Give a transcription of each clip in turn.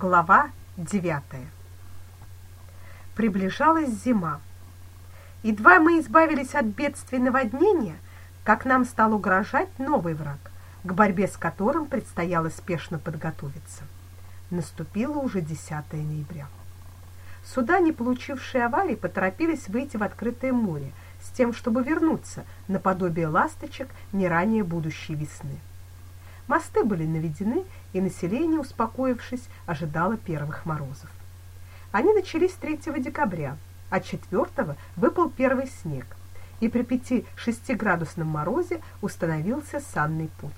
Глава 9. Приближалась зима. Едва мы избавились от бедствия наводнения, как нам стал угрожать новый враг, к борьбе с которым предстояло спешно подготовиться. Наступило уже 10 ноября. Суда, не получившие аварии, поторопились выйти в открытое море с тем, чтобы вернуться наподобие ласточек не ранее будущей весны. Мосты были наведены, и население, успокоившись, ожидало первых морозов. Они начались 3 декабря, а 4 выпал первый снег, и при 5-6 градусном морозе установился санный путь.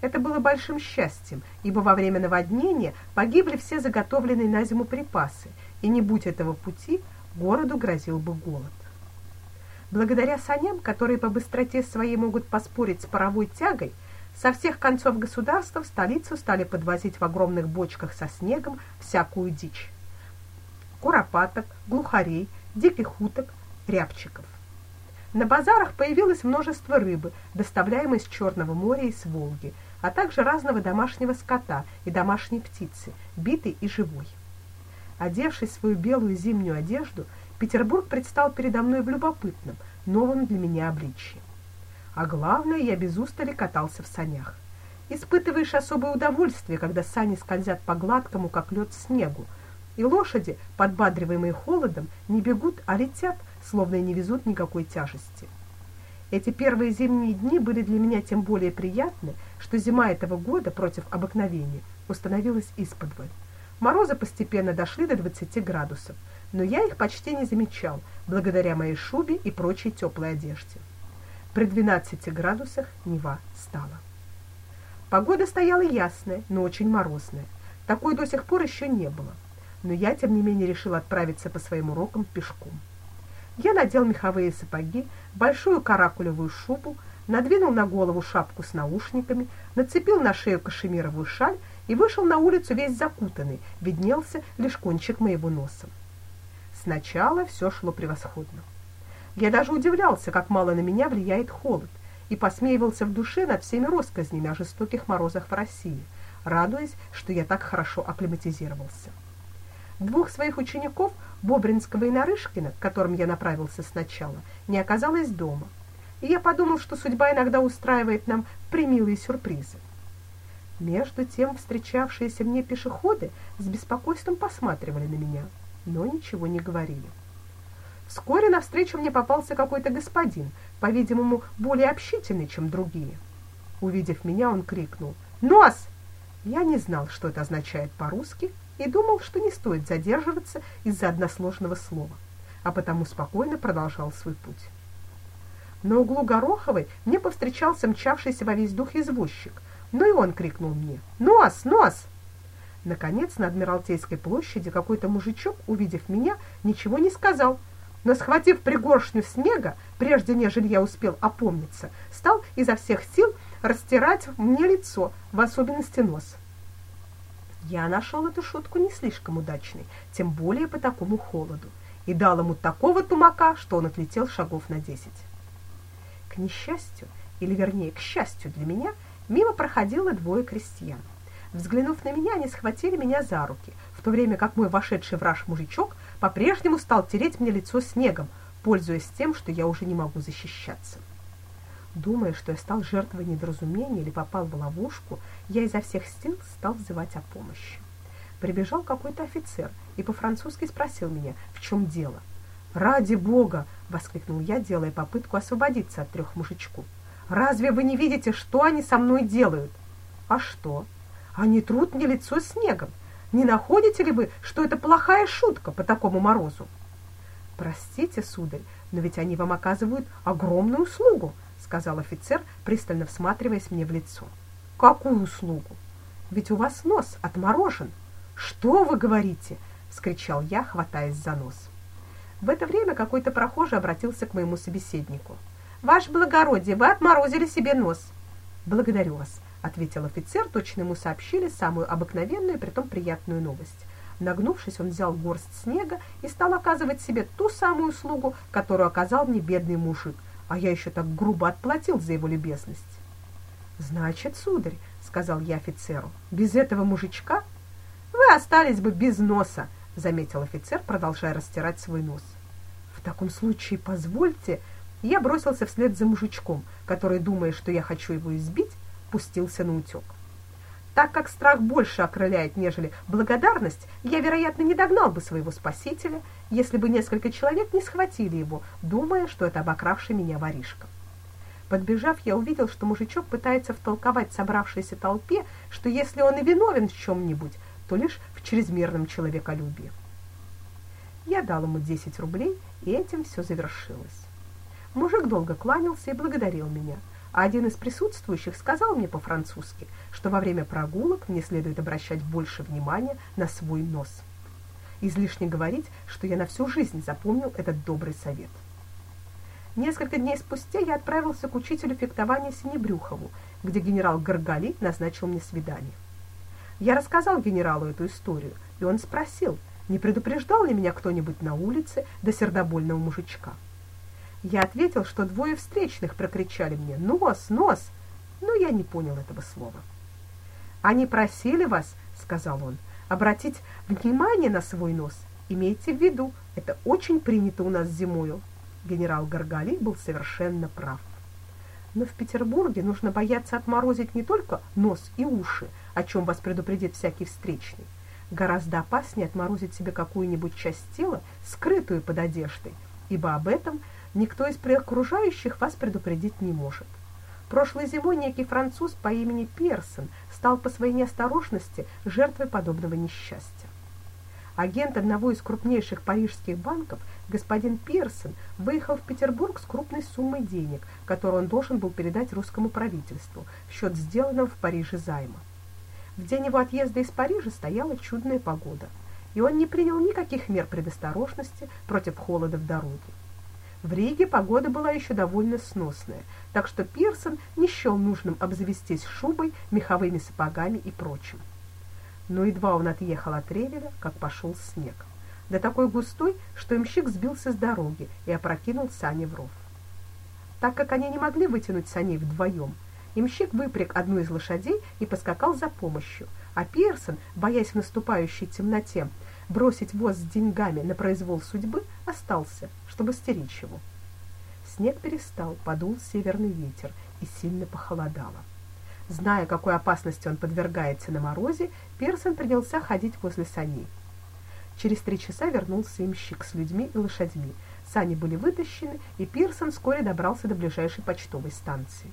Это было большим счастьем, ибо во время наводнения погибли все заготовленные на зиму припасы, и не будь этого пути, городу грозил бы голод. Благодаря саням, которые по быстроте своей могут поспорить с паровой тягой, со всех концов государства в столицу стали подвозить в огромных бочках со снегом всякую дичь. Куропаток, глухарей, диких уток, рябчиков. На базарах появилось множество рыбы, доставляемой с Черного моря и с Волги, а также разного домашнего скота и домашней птицы, битой и живой. Одевшись в свою белую зимнюю одежду, Петербург предстал передо мной в любопытном, новом для меня обличье. А главное, я без устали катался в санях. Испытываешь особое удовольствие, когда сани скользят по гладкому, как лед, снегу, и лошади, подбадриваемые холодом, не бегут, а летят, словно и не везут никакой тяжести. Эти первые зимние дни были для меня тем более приятны, что зима этого года против обыкновения установилась исподволь. Морозы постепенно дошли до 20 градусов, но я их почти не замечал, благодаря моей шубе и прочей теплой одежде. При 12 градусах Нева стала. Погода стояла ясная, но очень морозная. Такой до сих пор еще не было. Но я, тем не менее, решил отправиться по своим урокам пешком. Я надел меховые сапоги, большую каракулевую шубу, надвинул на голову шапку с наушниками, нацепил на шею кашемировую шаль и вышел на улицу весь закутанный, виднелся лишь кончик моего носа. Сначала все шло превосходно. Я даже удивлялся, как мало на меня влияет холод, и посмеивался в душе над всеми россказнями о жестоких морозах в России, радуясь, что я так хорошо акклиматизировался. Двух своих учеников, Бобринского и Нарышкина, к которым я направился сначала, не оказалось дома, и я подумал, что судьба иногда устраивает нам примилые сюрпризы. Между тем встречавшиеся мне пешеходы с беспокойством посматривали на меня, но ничего не говорили. Вскоре навстречу мне попался какой-то господин, по-видимому, более общительный, чем другие. Увидев меня, он крикнул «Нос!». Я не знал, что это означает по-русски, и думал, что не стоит задерживаться из-за односложного слова, а потому спокойно продолжал свой путь. На углу Гороховой мне повстречался мчавшийся во весь дух извозчик, но и он крикнул мне «Нос! Нос!». Наконец, на Адмиралтейской площади какой-то мужичок, увидев меня, ничего не сказал – но, схватив пригоршню снега, прежде нежели я успел опомниться, стал изо всех сил растирать мне лицо, в особенности нос. Я нашел эту шутку не слишком удачной, тем более по такому холоду, и дал ему такого тумака, что он отлетел шагов на десять. К несчастью, или вернее к счастью для меня, мимо проходило двое крестьян. Взглянув на меня, они схватили меня за руки, в то время как мой вошедший враж мужичок по-прежнему стал тереть мне лицо снегом, пользуясь тем, что я уже не могу защищаться. Думая, что я стал жертвой недоразумения или попал в ловушку, я изо всех сил стал взывать о помощи. Прибежал какой-то офицер и по-французски спросил меня, в чем дело. «Ради бога!» — воскликнул я, делая попытку освободиться от трех мужичков. «Разве вы не видите, что они со мной делают?» «А что?» «Они трут мне лицо снегом. Не находите ли вы, что это плохая шутка по такому морозу? Простите, сударь, но ведь они вам оказывают огромную услугу, сказал офицер, пристально всматриваясь мне в лицо. Какую услугу? Ведь у вас нос отморожен. Что вы говорите? вскричал я, хватаясь за нос. В это время какой-то прохожий обратился к моему собеседнику. Ваше благородие, вы отморозили себе нос. Благодарю вас ответил офицер, точно ему сообщили самую обыкновенную притом приятную новость. Нагнувшись, он взял горсть снега и стал оказывать себе ту самую услугу, которую оказал мне бедный мужик, а я еще так грубо отплатил за его любезность. Значит, сударь, сказал я офицеру, без этого мужичка вы остались бы без носа, заметил офицер, продолжая растирать свой нос. В таком случае позвольте, я бросился вслед за мужичком, который, думая, что я хочу его избить, пустился на утёк. Так как страх больше окрыляет, нежели благодарность, я, вероятно, не догнал бы своего спасителя, если бы несколько человек не схватили его, думая, что это обокравший меня воришка. Подбежав, я увидел, что мужичок пытается втолковать собравшейся толпе, что если он и виновен в чем нибудь то лишь в чрезмерном человеколюбии. Я дал ему 10 рублей, и этим все завершилось. Мужик долго кланялся и благодарил меня, один из присутствующих сказал мне по-французски, что во время прогулок мне следует обращать больше внимания на свой нос. Излишне говорить, что я на всю жизнь запомнил этот добрый совет. Несколько дней спустя я отправился к учителю фехтования Синебрюхову, где генерал Горгали назначил мне свидание. Я рассказал генералу эту историю, и он спросил, не предупреждал ли меня кто-нибудь на улице до сердобольного мужичка. Я ответил, что двое встречных прокричали мне «Нос! Нос!», но я не понял этого слова. «Они просили вас, — сказал он, — обратить внимание на свой нос. Имейте в виду, это очень принято у нас зимою». Генерал Гаргали был совершенно прав. Но в Петербурге нужно бояться отморозить не только нос и уши, о чем вас предупредит всякий встречный. Гораздо опаснее отморозить себе какую-нибудь часть тела, скрытую под одеждой, ибо об этом никто из окружающих вас предупредить не может. Прошлой зимой некий француз по имени Персон стал по своей неосторожности жертвой подобного несчастья. Агент одного из крупнейших парижских банков, господин Персон, выехал в Петербург с крупной суммой денег, которую он должен был передать русскому правительству в счет сделанного в Париже займа. В день его отъезда из Парижа стояла чудная погода, и он не принял никаких мер предосторожности против холода в дороге. В Риге погода была еще довольно сносная, так что Пирсон не счел нужным обзавестись шубой, меховыми сапогами и прочим. Но едва он отъехал от Ревеля, как пошел снег. Да такой густой, что имщик сбился с дороги и опрокинул сани в ров. Так как они не могли вытянуть саней вдвоем, имщик выпряг одну из лошадей и поскакал за помощью, а Пирсон, боясь в наступающей темноте бросить воз с деньгами на произвол судьбы, остался, чтобы стеречь его. Снег перестал, подул северный ветер и сильно похолодало. Зная, какой опасности он подвергается на морозе, Персон принялся ходить возле саней. Через три часа вернулся имщик с людьми и лошадьми. Сани были вытащены, и Пирсон вскоре добрался до ближайшей почтовой станции.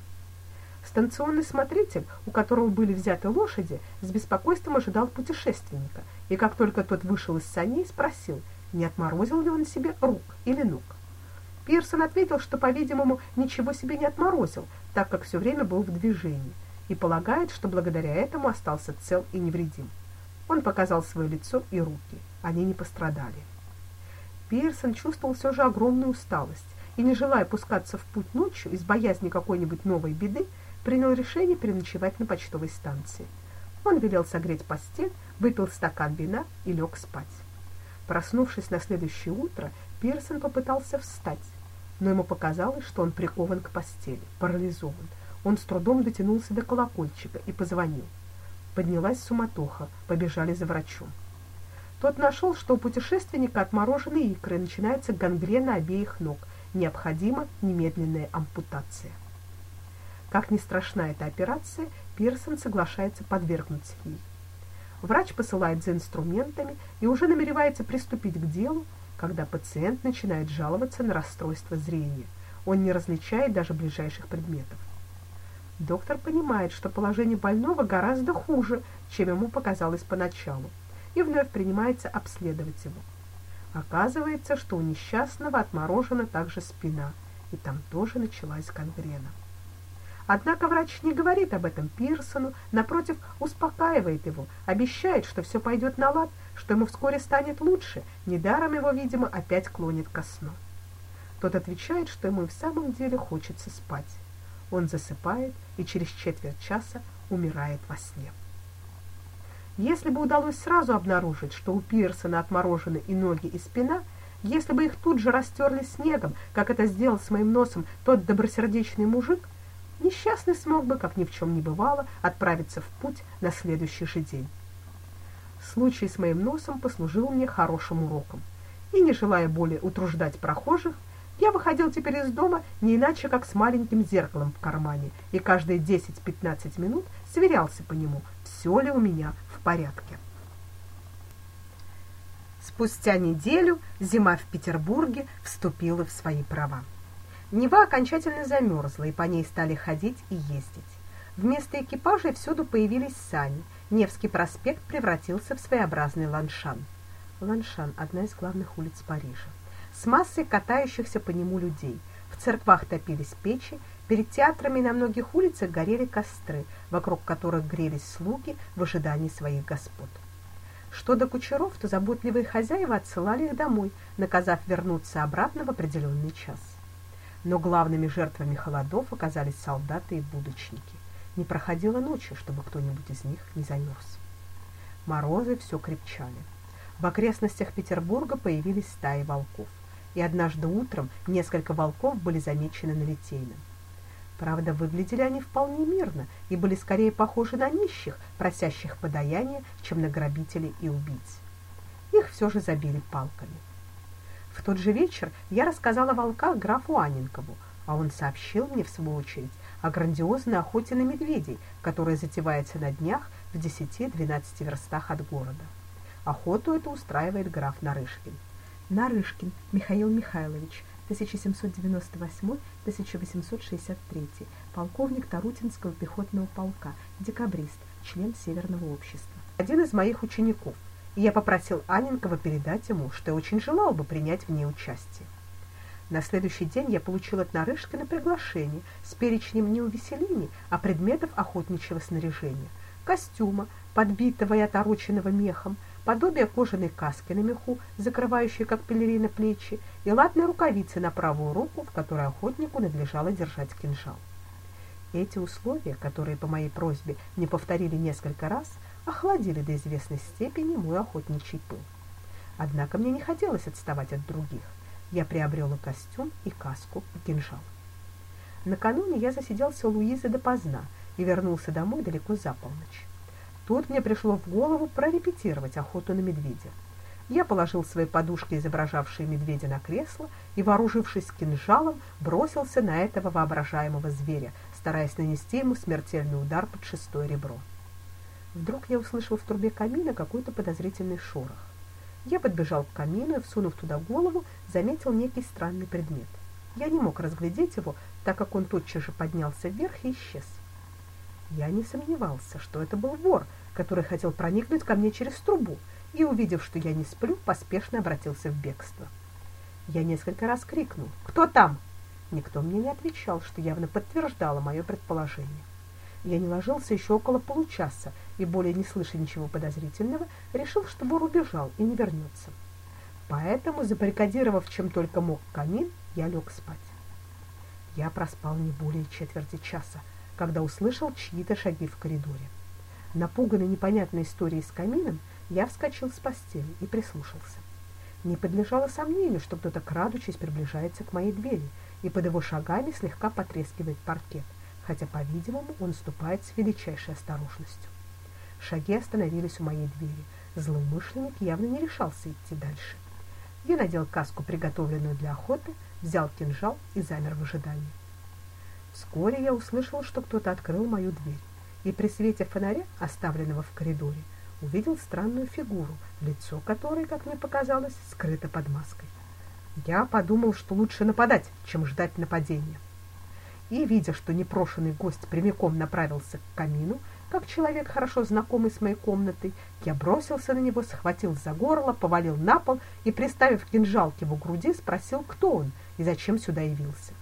Станционный смотритель, у которого были взяты лошади, с беспокойством ожидал путешественника, и как только тот вышел из саней, спросил, не отморозил ли он себе рук или ног. Пирсон ответил, что, по-видимому, ничего себе не отморозил, так как все время был в движении и полагает, что благодаря этому остался цел и невредим. Он показал свое лицо и руки. Они не пострадали. Пирсон чувствовал все же огромную усталость и, не желая пускаться в путь ночью из боязни какой-нибудь новой беды, принял решение переночевать на почтовой станции. Он велел согреть постель, выпил стакан вина и лег спать. Проснувшись на следующее утро, Пирсон попытался встать, но ему показалось, что он прикован к постели, парализован. Он с трудом дотянулся до колокольчика и позвонил. Поднялась суматоха, побежали за врачом. Тот нашел, что у путешественника отморожены икры, начинается гангрена обеих ног, необходима немедленная ампутация. Как ни страшна эта операция, Пирсон соглашается подвергнуться ей. Врач посылает за инструментами и уже намеревается приступить к делу, когда пациент начинает жаловаться на расстройство зрения. Он не различает даже ближайших предметов. Доктор понимает, что положение больного гораздо хуже, чем ему показалось поначалу, и вновь принимается обследовать его. Оказывается, что у несчастного отморожена также спина, и там тоже началась гангрена. Однако врач не говорит об этом Пирсону, напротив, успокаивает его, обещает, что все пойдет на лад, что ему вскоре станет лучше, недаром его, видимо, опять клонит ко сну. Тот отвечает, что ему и в самом деле хочется спать. Он засыпает и через четверть часа умирает во сне. Если бы удалось сразу обнаружить, что у Пирсона отморожены и ноги, и спина, если бы их тут же растерли снегом, как это сделал с моим носом тот добросердечный мужик, несчастный смог бы, как ни в чем не бывало, отправиться в путь на следующий же день. Случай с моим носом послужил мне хорошим уроком. И не желая более утруждать прохожих, я выходил теперь из дома не иначе, как с маленьким зеркалом в кармане, и каждые 10-15 минут сверялся по нему, все ли у меня в порядке. Спустя неделю зима в Петербурге вступила в свои права. Нева окончательно замерзла, и по ней стали ходить и ездить. Вместо экипажей всюду появились сани. Невский проспект превратился в своеобразный ланшан. Ланшан – одна из главных улиц Парижа. С массой катающихся по нему людей. В церквах топились печи, перед театрами на многих улицах горели костры, вокруг которых грелись слуги в ожидании своих господ. Что до кучеров, то заботливые хозяева отсылали их домой, наказав вернуться обратно в определенный час. Но главными жертвами холодов оказались солдаты и будочники. Не проходила ночи, чтобы кто-нибудь из них не замерз. Морозы все крепчали. В окрестностях Петербурга появились стаи волков, и однажды утром несколько волков были замечены на Литейном. Правда, выглядели они вполне мирно и были скорее похожи на нищих, просящих подаяния, чем на грабителей и убийц. Их все же забили палками. Тот же вечер я рассказала о волках графу Анинкову, а он сообщил мне, в свою очередь, о грандиозной охоте на медведей, которая затевается на днях в 10-12 верстах от города. Охоту эту устраивает граф Нарышкин. Нарышкин Михаил Михайлович, 1798-1863, полковник Тарутинского пехотного полка, декабрист, член Северного общества. Один из моих учеников, я попросил Аненкова передать ему, что я очень желал бы принять в ней участие. На следующий день я получил от Нарышкина приглашение с перечнем не увеселений, а предметов охотничьего снаряжения, костюма, подбитого и отороченного мехом, подобие кожаной каски на меху, закрывающей как пелерина плечи, и латной рукавицы на правую руку, в которой охотнику надлежало держать кинжал. Эти условия, которые по моей просьбе не повторили несколько раз, охладили до известной степени мой охотничий пыл. Однако мне не хотелось отставать от других. Я приобрел костюм, и каску, и кинжал. Накануне я засиделся у Луизы допоздна и вернулся домой далеко за полночь. Тут мне пришло в голову прорепетировать охоту на медведя. Я положил свои подушки, изображавшие медведя, на кресло и, вооружившись кинжалом, бросился на этого воображаемого зверя, стараясь нанести ему смертельный удар под шестое ребро. Вдруг я услышал в трубе камина какой-то подозрительный шорох. Я подбежал к камину и, всунув туда голову, заметил некий странный предмет. Я не мог разглядеть его, так как он тотчас же поднялся вверх и исчез. Я не сомневался, что это был вор, который хотел проникнуть ко мне через трубу, и, увидев, что я не сплю, поспешно обратился в бегство. Я несколько раз крикнул «Кто там?». Никто мне не отвечал, что явно подтверждало мое предположение. Я не ложился еще около получаса и, более не слыша ничего подозрительного, решил, что вор убежал и не вернется. Поэтому, забаррикадировав чем только мог камин, я лег спать. Я проспал не более четверти часа, когда услышал чьи-то шаги в коридоре. Напуганный непонятной историей с камином, я вскочил с постели и прислушался. Не подлежало сомнению, что кто-то крадучись приближается к моей двери, и под его шагами слегка потрескивает паркет, хотя, по-видимому, он ступает с величайшей осторожностью. Шаги остановились у моей двери. Злоумышленник явно не решался идти дальше. Я надел каску, приготовленную для охоты, взял кинжал и замер в ожидании. Вскоре я услышал, что кто-то открыл мою дверь, и при свете фонаря, оставленного в коридоре, увидел странную фигуру, лицо которой, как мне показалось, скрыто под маской. Я подумал, что лучше нападать, чем ждать нападения. И, видя, что непрошенный гость прямиком направился к камину, как человек, хорошо знакомый с моей комнатой, я бросился на него, схватил за горло, повалил на пол и, приставив кинжал к его груди, спросил, кто он и зачем сюда явился.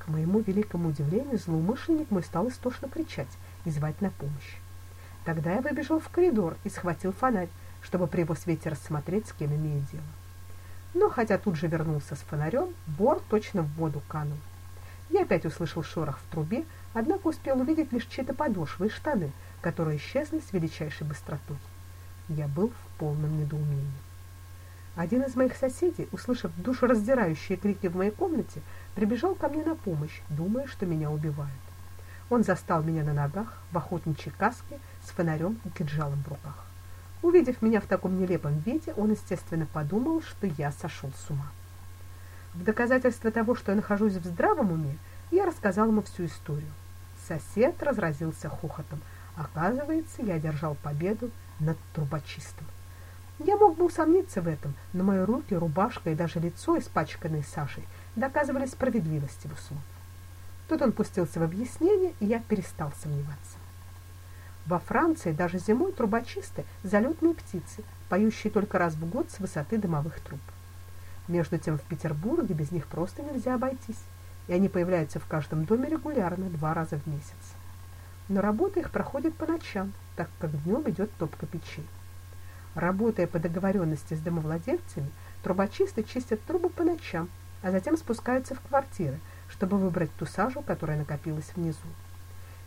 К моему великому удивлению, злоумышленник мой стал истошно кричать и звать на помощь. Тогда я выбежал в коридор и схватил фонарь, чтобы при его свете рассмотреть, с кем имею дело. Но хотя тут же вернулся с фонарем, вор точно в воду канул. Я опять услышал шорох в трубе, однако успел увидеть лишь чьи-то подошвы и штаны, которые исчезли с величайшей быстротой. Я был в полном недоумении. Один из моих соседей, услышав душераздирающие крики в моей комнате, прибежал ко мне на помощь, думая, что меня убивают. Он застал меня на ногах, в охотничьей каске, с фонарем и кинжалом в руках. Увидев меня в таком нелепом виде, он, естественно, подумал, что я сошел с ума. В доказательство того, что я нахожусь в здравом уме, я рассказал ему всю историю. Сосед разразился хохотом. Оказывается, я одержал победу над трубочистом. Я мог бы усомниться в этом, но мои руки, рубашка и даже лицо, испачканные Сашей, доказывали справедливость его слов. Тут он пустился в объяснение, и я перестал сомневаться. Во Франции даже зимой трубочисты – залетные птицы, поющие только раз в год с высоты дымовых труб. Между тем в Петербурге без них просто нельзя обойтись, и они появляются в каждом доме регулярно два раза в месяц. Но работа их проходит по ночам, так как днем идет топка печей. Работая по договоренности с домовладельцами, трубочисты чистят трубы по ночам, а затем спускаются в квартиры, чтобы выбрать ту сажу, которая накопилась внизу.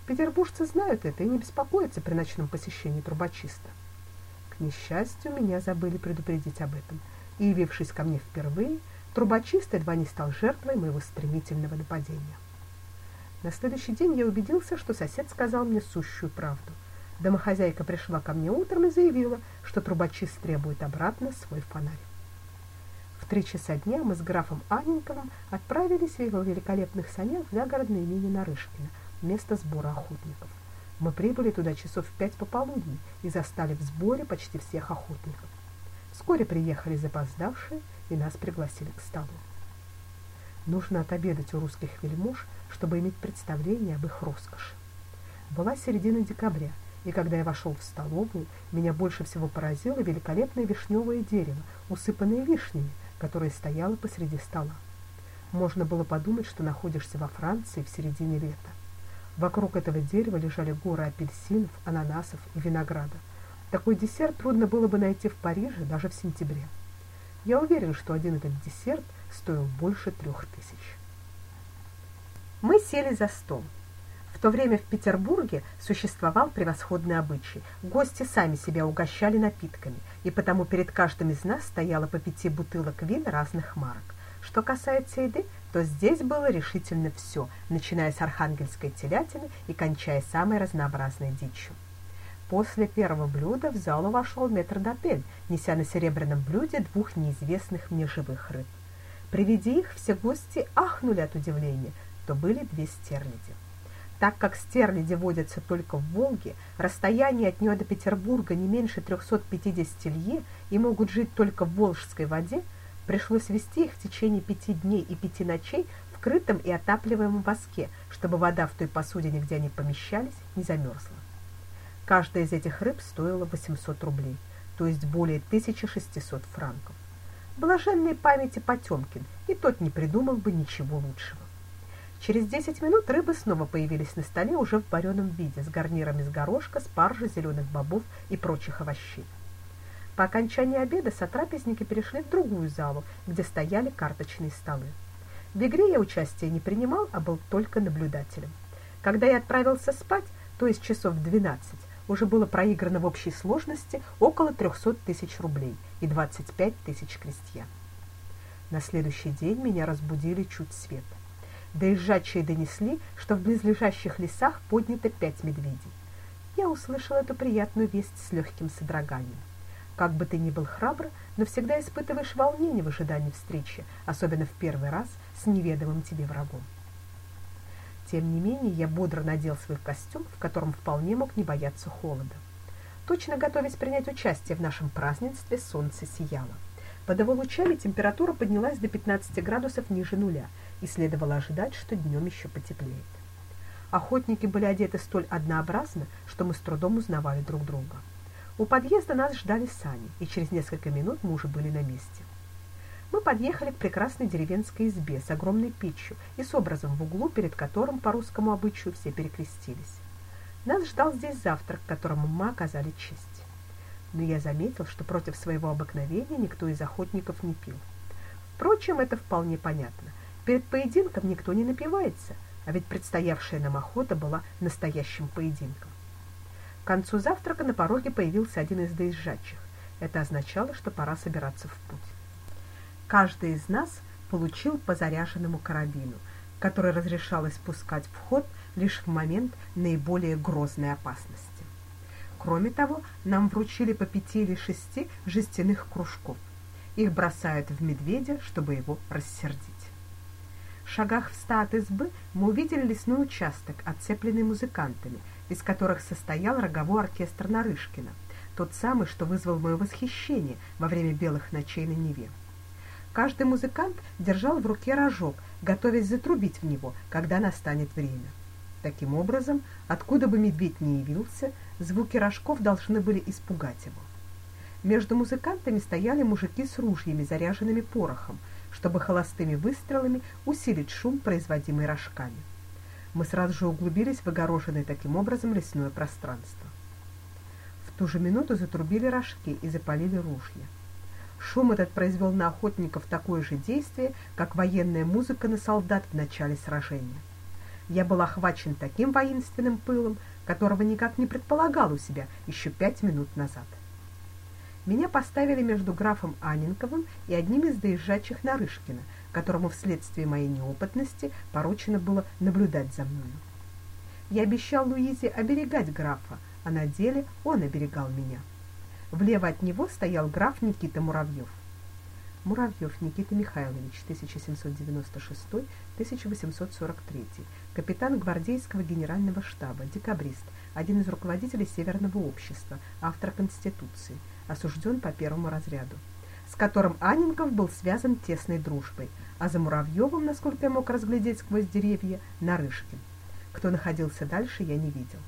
Петербуржцы знают это и не беспокоятся при ночном посещении трубочиста. К несчастью, меня забыли предупредить об этом, и, явившись ко мне впервые, трубочист едва не стал жертвой моего стремительного нападения. На следующий день я убедился, что сосед сказал мне сущую правду. Домохозяйка пришла ко мне утром и заявила, что трубочист требует обратно свой фонарь. В три часа дня мы с графом Анненковым отправились в его великолепных санях в загородное имение Нарышкино – место сбора охотников. Мы прибыли туда часов в пять пополудни и застали в сборе почти всех охотников. Вскоре приехали запоздавшие и нас пригласили к столу. Нужно отобедать у русских вельмож, чтобы иметь представление об их роскоши. Была середина декабря, и когда я вошел в столовую, меня больше всего поразило великолепное вишневое дерево, усыпанное вишнями, которое стояло посреди стола. Можно было подумать, что находишься во Франции в середине лета. Вокруг этого дерева лежали горы апельсинов, ананасов и винограда. Такой десерт трудно было бы найти в Париже даже в сентябре. Я уверен, что один этот десерт стоил больше трех тысяч. Мы сели за стол. В то время в Петербурге существовал превосходный обычай. Гости сами себя угощали напитками, и потому перед каждым из нас стояло по пяти бутылок вин разных марок. Что касается еды, то здесь было решительно все, начиная с архангельской телятины и кончая самой разнообразной дичью. После первого блюда в залу вошел метрдотель, неся на серебряном блюде двух неизвестных мне живых рыб. При виде их все гости ахнули от удивления, то были две стерляди. Так как стерляди водятся только в Волге, расстояние от нее до Петербурга не меньше 350 лье и могут жить только в Волжской воде, Пришлось вести их в течение пяти дней и пяти ночей в крытом и отапливаемом воске, чтобы вода в той посудине, где они помещались, не замерзла. Каждая из этих рыб стоила 800 рублей, то есть более 1600 франков. Блаженной памяти Потемкин, и тот не придумал бы ничего лучшего. Через 10 минут рыбы снова появились на столе уже в вареном виде, с гарнирами из горошка, спаржи, зеленых бобов и прочих овощей. По окончании обеда сотрапезники перешли в другую залу, где стояли карточные столы. В игре я участия не принимал, а был только наблюдателем. Когда я отправился спать, то есть часов в 12, уже было проиграно в общей сложности около 300 тысяч рублей и 25 тысяч крестьян. На следующий день меня разбудили чуть свет. Доезжачие донесли, что в близлежащих лесах поднято пять медведей. Я услышал эту приятную весть с легким содроганием. Как бы ты ни был храбр, но всегда испытываешь волнение в ожидании встречи, особенно в первый раз с неведомым тебе врагом. Тем не менее, я бодро надел свой костюм, в котором вполне мог не бояться холода. Точно готовясь принять участие в нашем празднестве, солнце сияло. Под его лучами температура поднялась до 15 градусов ниже нуля, и следовало ожидать, что днем еще потеплеет. Охотники были одеты столь однообразно, что мы с трудом узнавали друг друга. У подъезда нас ждали сани, и через несколько минут мы уже были на месте. Мы подъехали к прекрасной деревенской избе с огромной печью и с образом в углу, перед которым по русскому обычаю все перекрестились. Нас ждал здесь завтрак, которому мы оказали честь. Но я заметил, что против своего обыкновения никто из охотников не пил. Впрочем, это вполне понятно. Перед поединком никто не напивается, а ведь предстоявшая нам охота была настоящим поединком. К концу завтрака на пороге появился один из доезжачих. Это означало, что пора собираться в путь. Каждый из нас получил по заряженному карабину, который разрешалось пускать в ход лишь в момент наиболее грозной опасности. Кроме того, нам вручили по пяти или шести жестяных кружков. Их бросают в медведя, чтобы его рассердить. В шагах в ста от избы мы увидели лесной участок, отцепленный музыкантами, из которых состоял роговой оркестр Нарышкина, тот самый, что вызвал мое восхищение во время белых ночей на Неве. Каждый музыкант держал в руке рожок, готовясь затрубить в него, когда настанет время. Таким образом, откуда бы медведь ни явился, звуки рожков должны были испугать его. Между музыкантами стояли мужики с ружьями, заряженными порохом, чтобы холостыми выстрелами усилить шум, производимый рожками. Мы сразу же углубились в огороженное таким образом лесное пространство. В ту же минуту затрубили рожки и запалили ружья. Шум этот произвел на охотников такое же действие, как военная музыка на солдат в начале сражения. Я был охвачен таким воинственным пылом, которого никак не предполагал у себя еще пять минут назад. Меня поставили между графом Анинковым и одним из доезжачих Нарышкина, которому вследствие моей неопытности поручено было наблюдать за мною. Я обещал Луизе оберегать графа, а на деле он оберегал меня. Влево от него стоял граф Никита Муравьев. Муравьев Никита Михайлович, 1796-1843, капитан гвардейского генерального штаба, декабрист, один из руководителей Северного общества, автор Конституции, осужден по первому разряду, с которым Анненков был связан тесной дружбой, а за Муравьевым, насколько я мог разглядеть сквозь деревья, Нарышкин. Кто находился дальше, я не видел.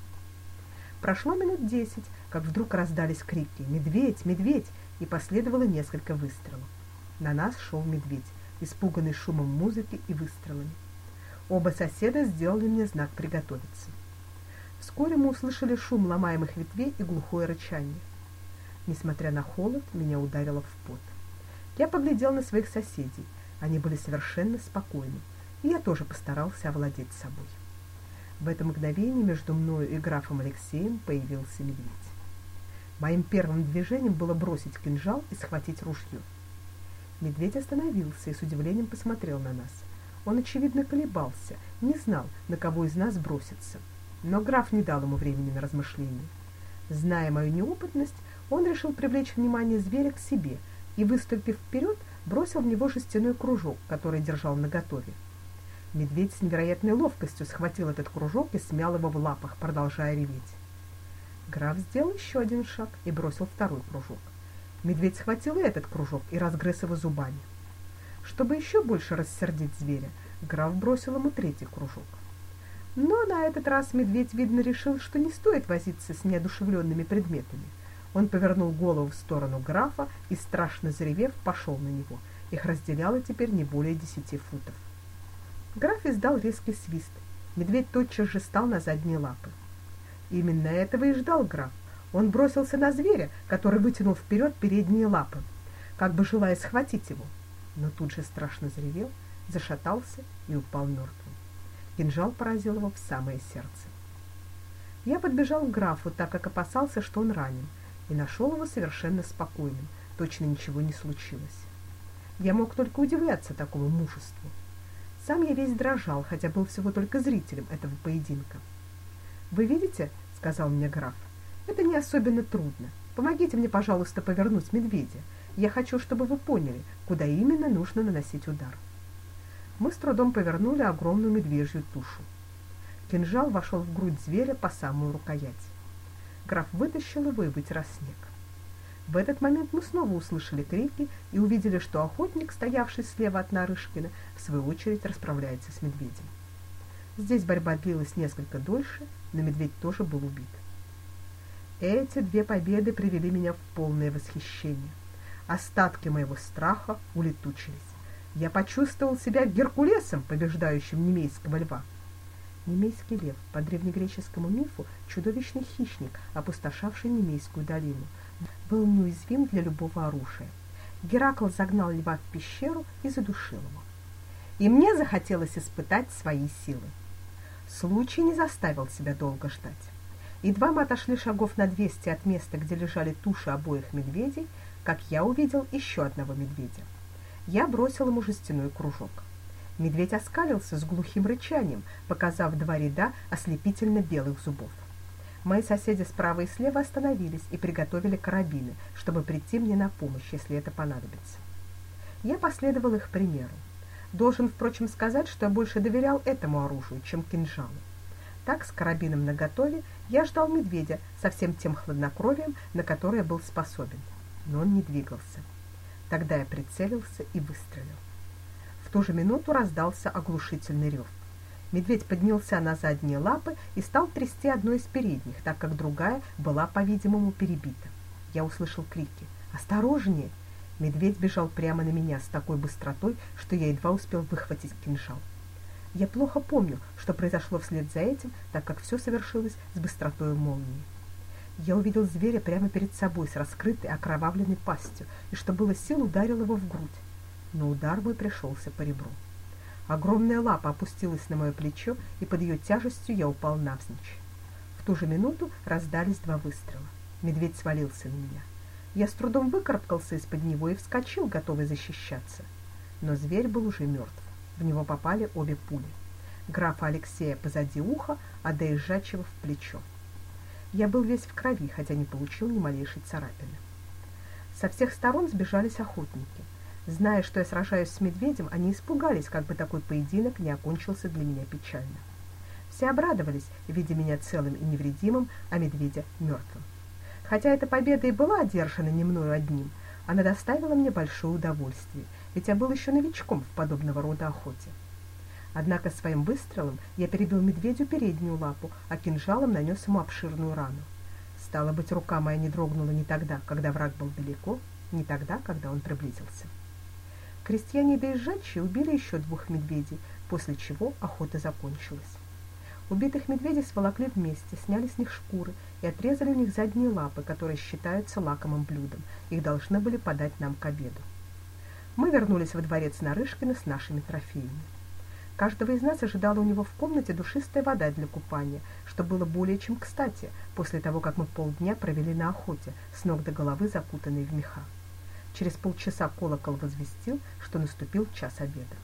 Прошло минут десять, как вдруг раздались крики «Медведь! Медведь!» и последовало несколько выстрелов. На нас шел медведь, испуганный шумом музыки и выстрелами. Оба соседа сделали мне знак приготовиться. Вскоре мы услышали шум ломаемых ветвей и глухое рычание. Несмотря на холод, меня ударило в пот. Я поглядел на своих соседей. Они были совершенно спокойны, и я тоже постарался овладеть собой. В это мгновение между мною и графом Алексеем появился медведь. Моим первым движением было бросить кинжал и схватить ружье. Медведь остановился и с удивлением посмотрел на нас. Он, очевидно, колебался, не знал, на кого из нас броситься. Но граф не дал ему времени на размышления. Зная мою неопытность, он решил привлечь внимание зверя к себе и, выступив вперед, бросил в него жестяной кружок, который держал наготове. Медведь с невероятной ловкостью схватил этот кружок и смял его в лапах, продолжая реветь. Граф сделал еще один шаг и бросил второй кружок. Медведь схватил и этот кружок и разгрыз его зубами. Чтобы еще больше рассердить зверя, граф бросил ему третий кружок. Но на этот раз медведь, видно, решил, что не стоит возиться с неодушевленными предметами. Он повернул голову в сторону графа и, страшно заревев, пошел на него. Их разделяло теперь не более десяти футов. Граф издал резкий свист. Медведь тотчас же стал на задние лапы. Именно этого и ждал граф. Он бросился на зверя, который вытянул вперед передние лапы, как бы желая схватить его, но тут же страшно заревел, зашатался и упал мертвым. Кинжал поразил его в самое сердце. Я подбежал к графу, так как опасался, что он ранен, и нашел его совершенно спокойным, точно ничего не случилось. Я мог только удивляться такому мужеству. Сам я весь дрожал, хотя был всего только зрителем этого поединка. «Вы видите?» — сказал мне граф. Это не особенно трудно. Помогите мне, пожалуйста, повернуть медведя. Я хочу, чтобы вы поняли, куда именно нужно наносить удар. Мы с трудом повернули огромную медвежью тушу. Кинжал вошел в грудь зверя по самую рукоять. Граф вытащил его и вытер снег. В этот момент мы снова услышали крики и увидели, что охотник, стоявший слева от Нарышкина, в свою очередь расправляется с медведем. Здесь борьба длилась несколько дольше, но медведь тоже был убит. Эти две победы привели меня в полное восхищение. Остатки моего страха улетучились. Я почувствовал себя Геркулесом, побеждающим немейского льва. Немейский лев, по древнегреческому мифу, чудовищный хищник, опустошавший немейскую долину, был неуязвим для любого оружия. Геракл загнал льва в пещеру и задушил его. И мне захотелось испытать свои силы. Случай не заставил себя долго ждать. Едва мы отошли шагов на двести от места, где лежали туши обоих медведей, как я увидел еще одного медведя. Я бросил ему жестяной кружок. Медведь оскалился с глухим рычанием, показав два ряда ослепительно белых зубов. Мои соседи справа и слева остановились и приготовили карабины, чтобы прийти мне на помощь, если это понадобится. Я последовал их примеру. Должен, впрочем, сказать, что я больше доверял этому оружию, чем кинжалу. Так, с карабином наготове, я ждал медведя со всем тем хладнокровием, на которое был способен. Но он не двигался. Тогда я прицелился и выстрелил. В ту же минуту раздался оглушительный рев. Медведь поднялся на задние лапы и стал трясти одной из передних, так как другая была, по-видимому, перебита. Я услышал крики «Осторожнее!». Медведь бежал прямо на меня с такой быстротой, что я едва успел выхватить кинжал. Я плохо помню, что произошло вслед за этим, так как все совершилось с быстротой молнии. Я увидел зверя прямо перед собой с раскрытой окровавленной пастью, и что было сил ударил его в грудь. Но удар мой пришелся по ребру. Огромная лапа опустилась на мое плечо, и под ее тяжестью я упал навзничь. В ту же минуту раздались два выстрела. Медведь свалился на меня. Я с трудом выкарабкался из-под него и вскочил, готовый защищаться. Но зверь был уже мертв. В него попали обе пули. Графа Алексея позади уха, а доезжачего в плечо. Я был весь в крови, хотя не получил ни малейшей царапины. Со всех сторон сбежались охотники — Зная, что я сражаюсь с медведем, они испугались, как бы такой поединок не окончился для меня печально. Все обрадовались, видя меня целым и невредимым, а медведя мертвым. Хотя эта победа и была одержана не мною одним, она доставила мне большое удовольствие, ведь я был еще новичком в подобного рода охоте. Однако своим выстрелом я перебил медведю переднюю лапу, а кинжалом нанес ему обширную рану. Стало быть, рука моя не дрогнула ни тогда, когда враг был далеко, ни тогда, когда он приблизился. Крестьяне доезжачие убили еще двух медведей, после чего охота закончилась. Убитых медведей сволокли вместе, сняли с них шкуры и отрезали у них задние лапы, которые считаются лакомым блюдом. Их должны были подать нам к обеду. Мы вернулись во дворец Нарышкина с нашими трофеями. Каждого из нас ожидала у него в комнате душистая вода для купания, что было более чем кстати, после того, как мы полдня провели на охоте, с ног до головы закутанные в меха. Через полчаса колокол возвестил, что наступил час обеда.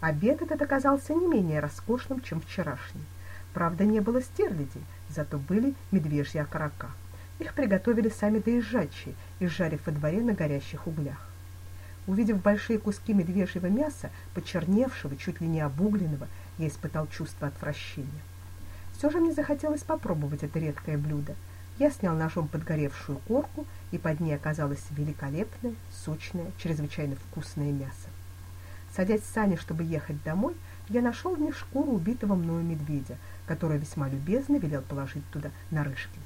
Обед этот оказался не менее роскошным, чем вчерашний. Правда, не было стерлядей, зато были медвежьи окорока. Их приготовили сами доезжачие, изжарив во дворе на горящих углях. Увидев большие куски медвежьего мяса, почерневшего, чуть ли не обугленного, я испытал чувство отвращения. Все же мне захотелось попробовать это редкое блюдо, я снял ножом подгоревшую корку, и под ней оказалось великолепное, сочное, чрезвычайно вкусное мясо. Садясь в сани, чтобы ехать домой, я нашел в них шкуру убитого мною медведя, которую весьма любезно велел положить туда нарышки.